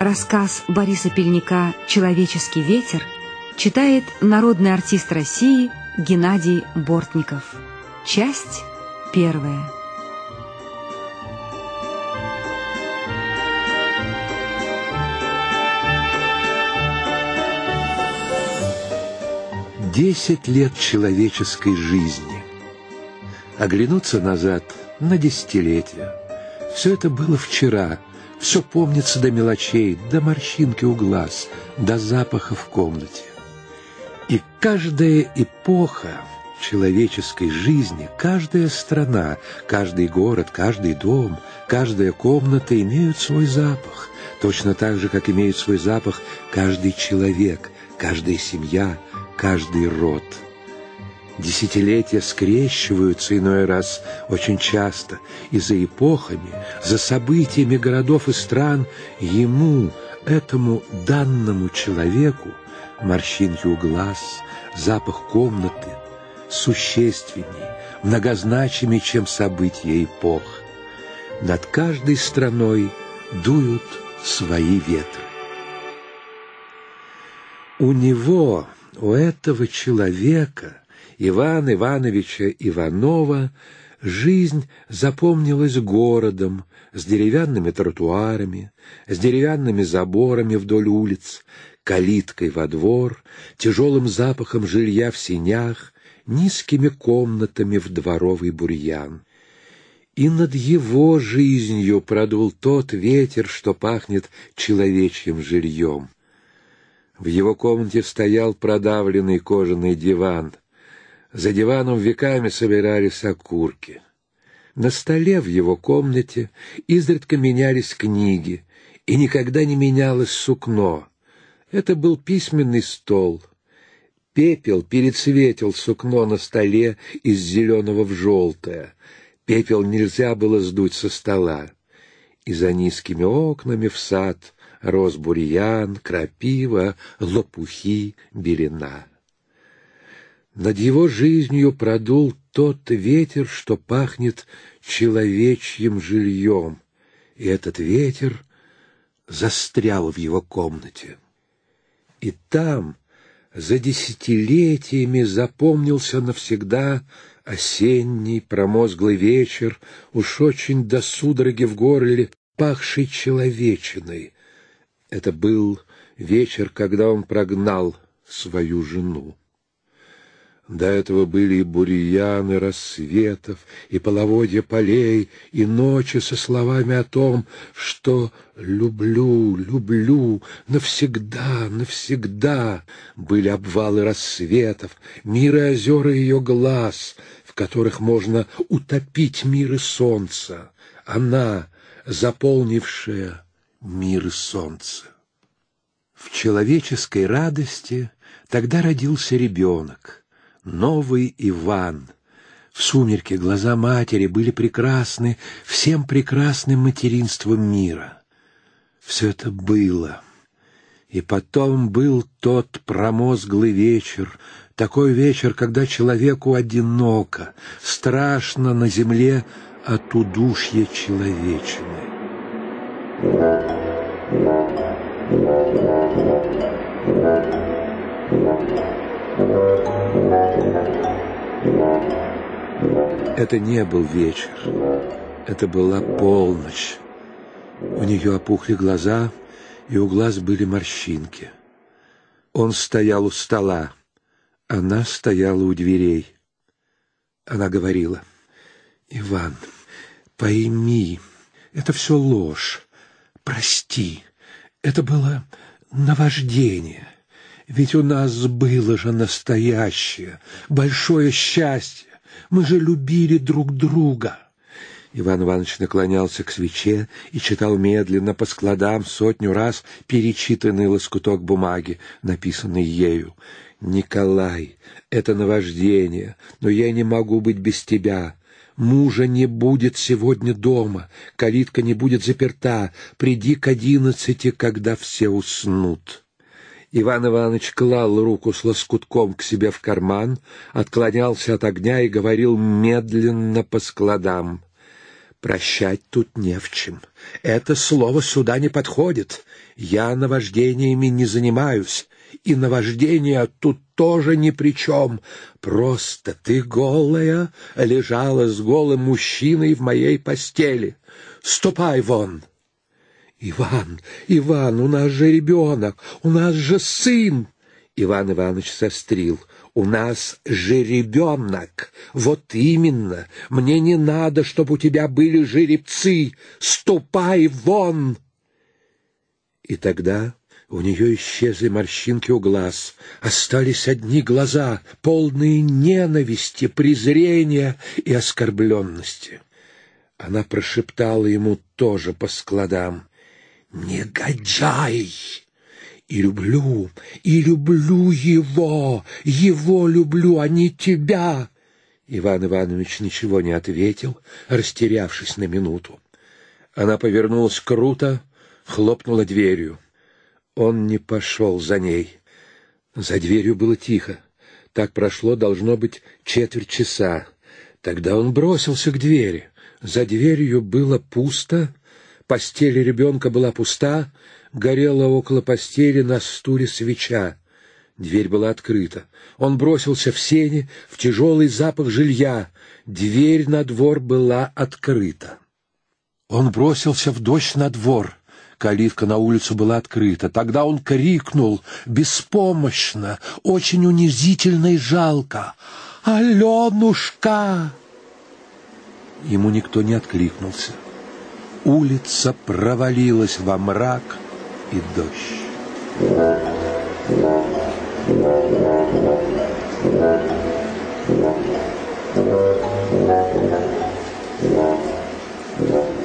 Рассказ Бориса Пельника «Человеческий ветер» читает народный артист России Геннадий Бортников. Часть первая. Десять лет человеческой жизни. Оглянуться назад на десятилетия. Все это было вчера — все помнится до мелочей, до морщинки у глаз, до запаха в комнате. И каждая эпоха человеческой жизни, каждая страна, каждый город, каждый дом, каждая комната имеют свой запах, точно так же, как имеет свой запах каждый человек, каждая семья, каждый род. Десятилетия скрещиваются иной раз очень часто, и за эпохами, за событиями городов и стран ему, этому данному человеку, морщинки у глаз, запах комнаты, существенней, многозначимее, чем события эпох. Над каждой страной дуют свои ветры. У него, у этого человека, Ивана Ивановича Иванова жизнь запомнилась городом, с деревянными тротуарами, с деревянными заборами вдоль улиц, калиткой во двор, тяжелым запахом жилья в синях, низкими комнатами в дворовый бурьян. И над его жизнью продул тот ветер, что пахнет человечьим жильем. В его комнате стоял продавленный кожаный диван. За диваном веками собирались окурки. На столе в его комнате изредка менялись книги, и никогда не менялось сукно. Это был письменный стол. Пепел перецветил сукно на столе из зеленого в желтое. Пепел нельзя было сдуть со стола. И за низкими окнами в сад рос бурьян, крапива, лопухи, белина. Над его жизнью продул тот ветер, что пахнет человечьим жильем, и этот ветер застрял в его комнате. И там, за десятилетиями, запомнился навсегда осенний промозглый вечер, уж очень до судороги в горле, пахший человечиной. Это был вечер, когда он прогнал свою жену. До этого были и бурьяны рассветов, и половодья полей, и ночи со словами о том, что «люблю, люблю, навсегда, навсегда» были обвалы рассветов, миры озера ее глаз, в которых можно утопить мир и солнца, она, заполнившая мир и солнце. В человеческой радости тогда родился ребенок — новый Иван. В сумерке глаза матери были прекрасны всем прекрасным материнством мира. Все это было. И потом был тот промозглый вечер, такой вечер, когда человеку одиноко, страшно на земле от удушья человечины. Thank you. Это не был вечер, это была полночь. У нее опухли глаза, и у глаз были морщинки. Он стоял у стола, она стояла у дверей. Она говорила, «Иван, пойми, это все ложь, прости, это было наваждение». Ведь у нас было же настоящее, большое счастье. Мы же любили друг друга. Иван Иванович наклонялся к свече и читал медленно по складам сотню раз перечитанный лоскуток бумаги, написанный ею. «Николай, это наваждение, но я не могу быть без тебя. Мужа не будет сегодня дома, калитка не будет заперта. Приди к одиннадцати, когда все уснут». Иван Иванович клал руку с лоскутком к себе в карман, отклонялся от огня и говорил медленно по складам. Прощать тут не в чем. Это слово сюда не подходит. Я наваждениями не занимаюсь, и наваждение тут тоже ни при чем. Просто ты голая лежала с голым мужчиной в моей постели. Ступай вон!» «Иван, Иван, у нас же ребенок, у нас же сын!» Иван Иванович сострил. «У нас же ребенок! Вот именно! Мне не надо, чтобы у тебя были жеребцы! Ступай вон!» И тогда у нее исчезли морщинки у глаз, остались одни глаза, полные ненависти, презрения и оскорбленности. Она прошептала ему тоже по складам. «Негодяй!» И люблю, и люблю его, его люблю, а не тебя. Иван Иванович ничего не ответил, растерявшись на минуту. Она повернулась круто, хлопнула дверью. Он не пошел за ней. За дверью было тихо. Так прошло, должно быть, четверть часа. Тогда он бросился к двери. За дверью было пусто, постель ребенка была пуста, горела около постели на стуле свеча. Дверь была открыта. Он бросился в сени, в тяжелый запах жилья. Дверь на двор была открыта. Он бросился в дождь на двор. Калитка на улицу была открыта. Тогда он крикнул беспомощно, очень унизительно и жалко. «Аленушка!» Ему никто не откликнулся. Улица провалилась во мрак — и дождь.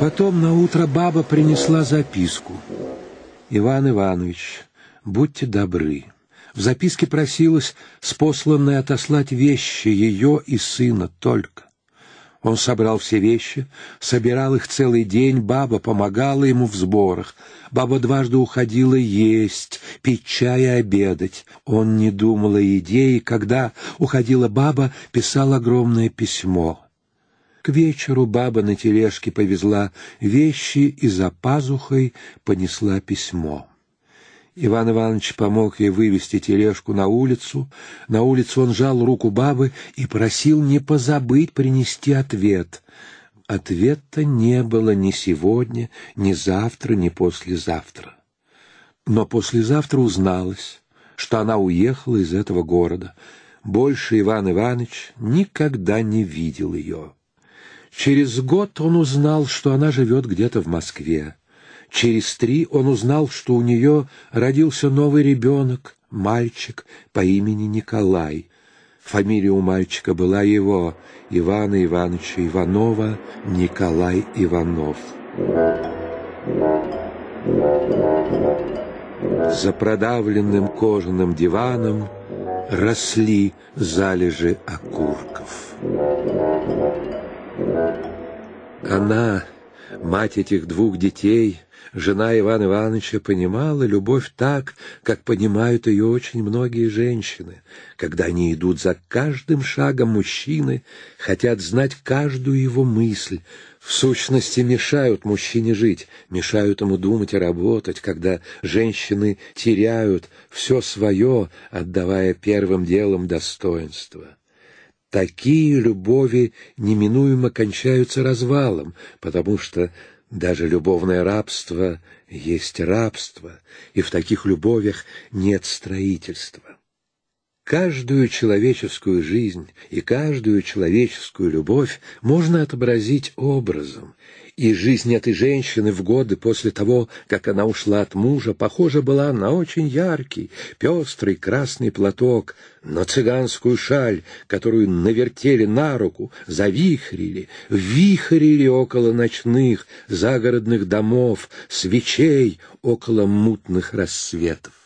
Потом на утро баба принесла записку. «Иван Иванович, будьте добры». В записке просилось спосланное отослать вещи ее и сына только. Он собрал все вещи, собирал их целый день, баба помогала ему в сборах. Баба дважды уходила есть, пить чай и обедать. Он не думал о еде, и когда уходила баба, писал огромное письмо. К вечеру баба на тележке повезла вещи и за пазухой понесла письмо. Иван Иванович помог ей вывести тележку на улицу. На улицу он жал руку бабы и просил не позабыть принести ответ. Ответа не было ни сегодня, ни завтра, ни послезавтра. Но послезавтра узналось, что она уехала из этого города. Больше Иван Иванович никогда не видел ее. Через год он узнал, что она живет где-то в Москве. Через три он узнал, что у нее родился новый ребенок, мальчик по имени Николай. Фамилия у мальчика была его, Ивана Ивановича Иванова, Николай Иванов. За продавленным кожаным диваном росли залежи окурков. Она, мать этих двух детей, Жена Ивана Ивановича понимала любовь так, как понимают ее очень многие женщины, когда они идут за каждым шагом мужчины, хотят знать каждую его мысль, в сущности мешают мужчине жить, мешают ему думать и работать, когда женщины теряют все свое, отдавая первым делом достоинство. Такие любови неминуемо кончаются развалом, потому что даже любовное рабство есть рабство, и в таких любовях нет строительства. Каждую человеческую жизнь и каждую человеческую любовь можно отобразить образом, и жизнь этой женщины в годы после того, как она ушла от мужа, похожа была на очень яркий, пестрый красный платок, на цыганскую шаль, которую навертели на руку, завихрили, вихрили около ночных загородных домов, свечей около мутных рассветов.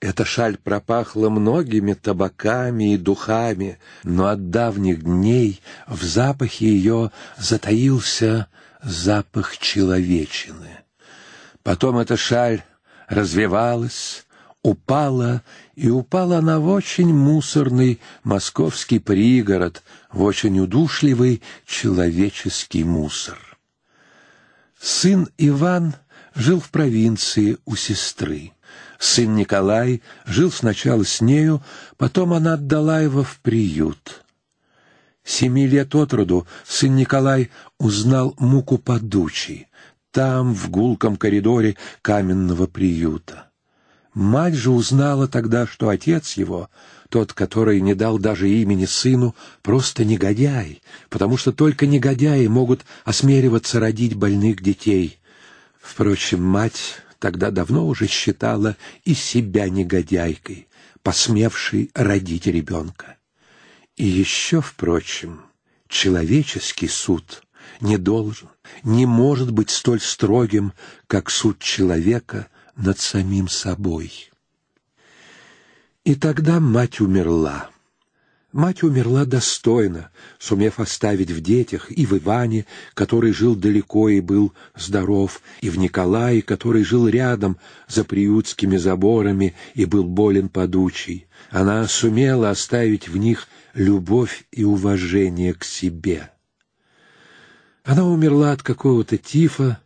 Эта шаль пропахла многими табаками и духами, но от давних дней в запахе ее затаился запах человечины. Потом эта шаль развивалась, упала, и упала она в очень мусорный московский пригород, в очень удушливый человеческий мусор. Сын Иван жил в провинции у сестры. Сын Николай жил сначала с нею, потом она отдала его в приют. Семи лет от роду сын Николай узнал муку подучий, там, в гулком коридоре каменного приюта. Мать же узнала тогда, что отец его, тот, который не дал даже имени сыну, просто негодяй, потому что только негодяи могут осмеливаться родить больных детей. Впрочем, мать тогда давно уже считала и себя негодяйкой, посмевшей родить ребенка. И еще, впрочем, человеческий суд не должен, не может быть столь строгим, как суд человека над самим собой. И тогда мать умерла. Мать умерла достойно, сумев оставить в детях и в Иване, который жил далеко и был здоров, и в Николае, который жил рядом за приютскими заборами и был болен подучий. Она сумела оставить в них любовь и уважение к себе. Она умерла от какого-то тифа,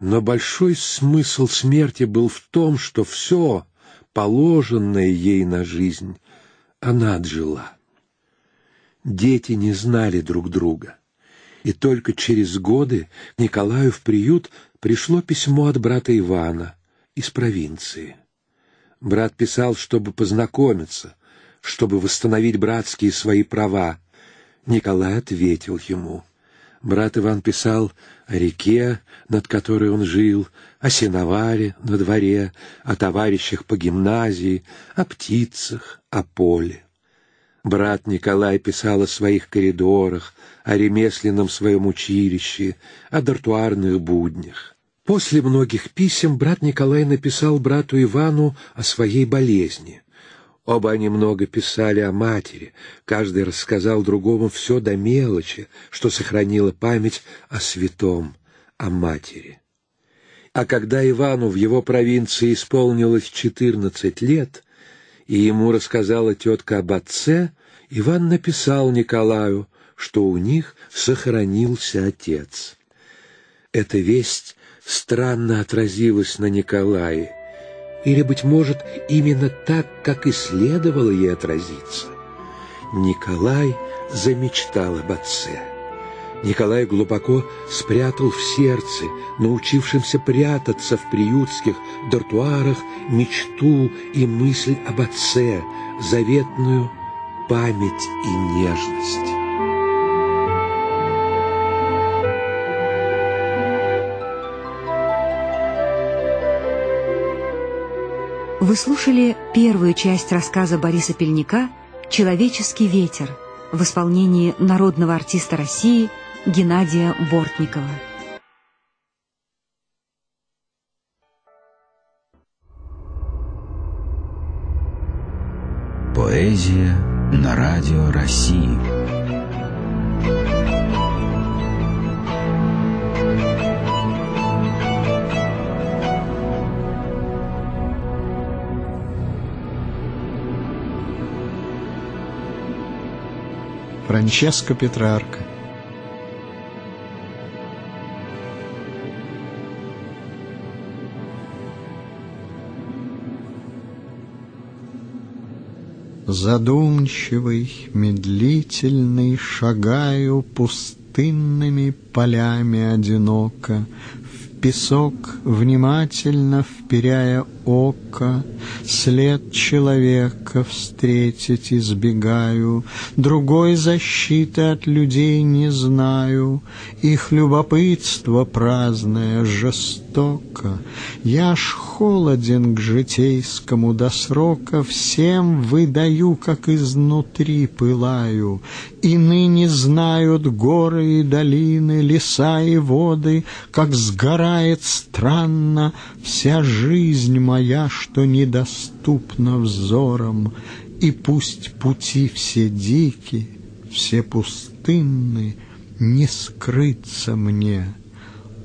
но большой смысл смерти был в том, что все, положенное ей на жизнь, она отжила. Дети не знали друг друга. И только через годы Николаю в приют пришло письмо от брата Ивана из провинции. Брат писал, чтобы познакомиться, чтобы восстановить братские свои права. Николай ответил ему. Брат Иван писал о реке, над которой он жил, о сеноваре на дворе, о товарищах по гимназии, о птицах, о поле. Брат Николай писал о своих коридорах, о ремесленном своем училище, о дартуарных буднях. После многих писем брат Николай написал брату Ивану о своей болезни. Оба они много писали о матери, каждый рассказал другому все до мелочи, что сохранила память о святом, о матери. А когда Ивану в его провинции исполнилось четырнадцать лет — и ему рассказала тетка об отце, Иван написал Николаю, что у них сохранился отец. Эта весть странно отразилась на Николае, или, быть может, именно так, как и следовало ей отразиться. Николай замечтал об отце. Николай глубоко спрятал в сердце, научившимся прятаться в приютских дартуарах, мечту и мысль об отце, заветную память и нежность. Вы слушали первую часть рассказа Бориса Пельника «Человеческий ветер» в исполнении народного артиста России – Геннадия Бортникова. Поэзия на радио России. Франческо Петрарка Задумчивый, медлительный, шагаю пустынными полями одиноко, В песок внимательно вперяя око, След человека встретить избегаю, Другой защиты от людей не знаю, Их любопытство праздное жестоко. Я ж холоден к житейскому до срока, Всем выдаю, как изнутри пылаю, И ныне знают горы и долины, Леса и воды, как сгорает странно Вся жизнь моя, что недоступна взором, И пусть пути все дики, все пустынны, Не скрыться мне,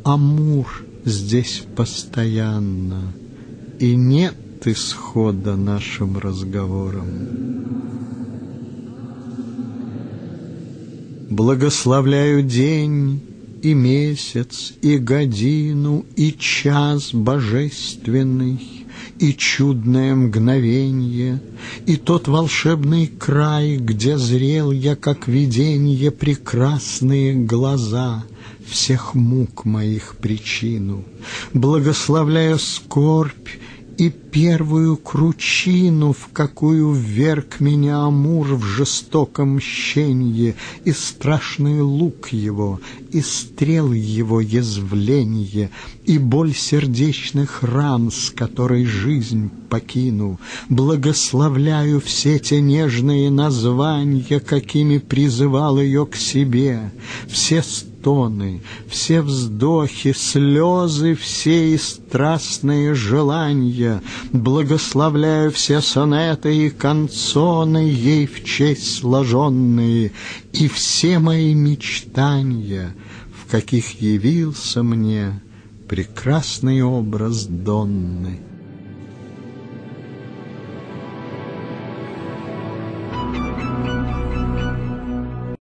Амур здесь постоянно, И нет исхода нашим разговорам. Благословляю день и месяц, и годину, и час божественный, и чудное мгновенье, и тот волшебный край, где зрел я, как виденье, прекрасные глаза — всех мук моих причину, благословляя скорбь и первую кручину, в какую вверг меня Амур в жестоком мщенье, и страшный лук его, и стрел его язвленье, и боль сердечных ран, с которой жизнь покину. Благословляю все те нежные названия, какими призывал ее к себе, все стоны, все вздохи, слезы, все и страстные желания, благословляю все сонеты и концоны ей в честь сложенные, и все мои мечтания, в каких явился мне прекрасный образ Донны.